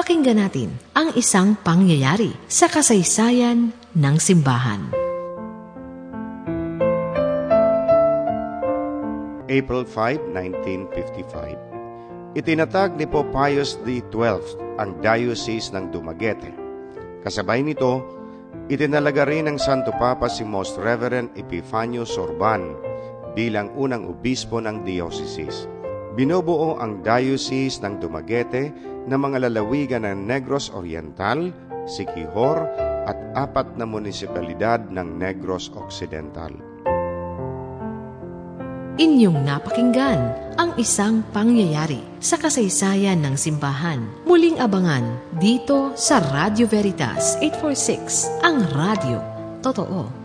Pakinggan natin ang isang pangyayari sa kasaysayan ng simbahan. April 5, 1955 Itinatag ni Pope Pius XII ang Diocese ng Dumaguete. Kasabay nito, itinalaga rin ng Santo Papa si Most Reverend Epifanio Sorban bilang unang obispo ng diocese. Binubuo ang Diocese ng Dumaguete ng mga lalawigan ng Negros Oriental, Siquijor at apat na munisipalidad ng Negros Occidental. Inyong napakinggan ang isang pangyayari sa kasaysayan ng simbahan. Muling abangan dito sa Radio Veritas 846, ang radio. Totoo.